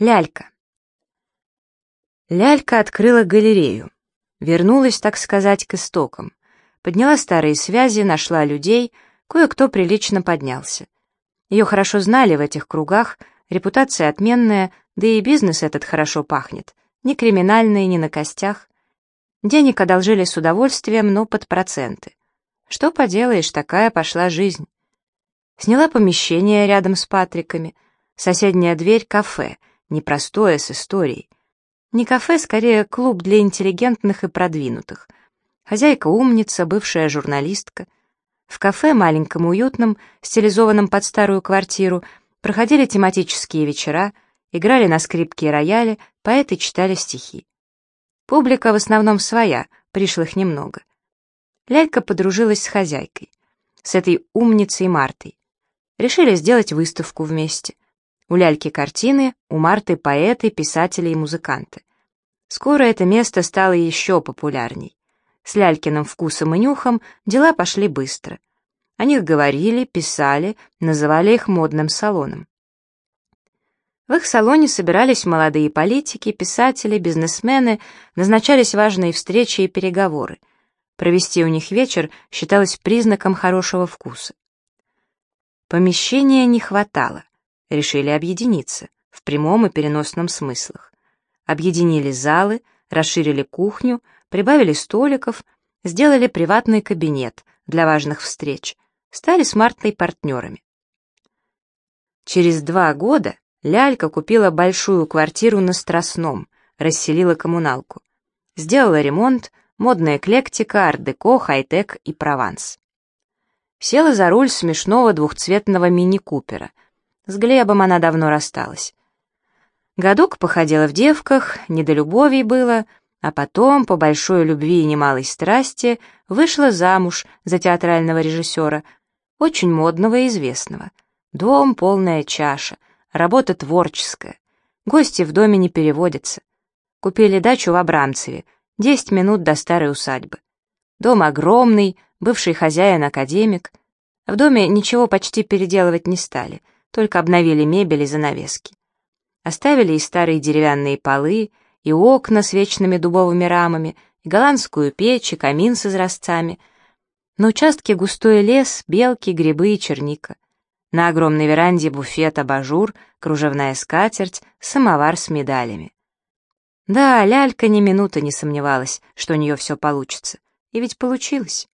Лялька. Лялька открыла галерею. Вернулась, так сказать, к истокам. Подняла старые связи, нашла людей, кое-кто прилично поднялся. Ее хорошо знали в этих кругах, репутация отменная, да и бизнес этот хорошо пахнет. Ни криминальный, ни на костях. Денег одолжили с удовольствием, но под проценты. Что поделаешь, такая пошла жизнь. Сняла помещение рядом с Патриками. Соседняя дверь — кафе — непростое, с историей. Не кафе, скорее клуб для интеллигентных и продвинутых. Хозяйка умница, бывшая журналистка. В кафе, маленьком уютном, стилизованном под старую квартиру, проходили тематические вечера, играли на скрипке и рояле, поэты читали стихи. Публика в основном своя, пришлых немного. Лялька подружилась с хозяйкой, с этой умницей Мартой. Решили сделать выставку вместе. У Ляльки картины, у Марты поэты, писатели и музыканты. Скоро это место стало еще популярней. С Лялькиным вкусом и нюхом дела пошли быстро. О них говорили, писали, называли их модным салоном. В их салоне собирались молодые политики, писатели, бизнесмены, назначались важные встречи и переговоры. Провести у них вечер считалось признаком хорошего вкуса. Помещения не хватало решили объединиться, в прямом и переносном смыслах. Объединили залы, расширили кухню, прибавили столиков, сделали приватный кабинет для важных встреч, стали с партнерами. Через два года Лялька купила большую квартиру на Страстном, расселила коммуналку. Сделала ремонт, модная эклектика, ар-деко, хай-тек и прованс. Села за руль смешного двухцветного мини-купера — с Глебом она давно рассталась. Годок походила в девках, не до любовей было, а потом, по большой любви и немалой страсти, вышла замуж за театрального режиссера, очень модного и известного. Дом — полная чаша, работа творческая. Гости в доме не переводятся. Купили дачу в Абрамцеве, 10 минут до старой усадьбы. Дом огромный, бывший хозяин — академик. В доме ничего почти переделывать не стали — только обновили мебель и занавески. Оставили и старые деревянные полы, и окна с вечными дубовыми рамами, и голландскую печь, и камин с изразцами. На участке густой лес, белки, грибы и черника. На огромной веранде буфет, абажур, кружевная скатерть, самовар с медалями. Да, лялька ни минуты не сомневалась, что у нее все получится. И ведь получилось.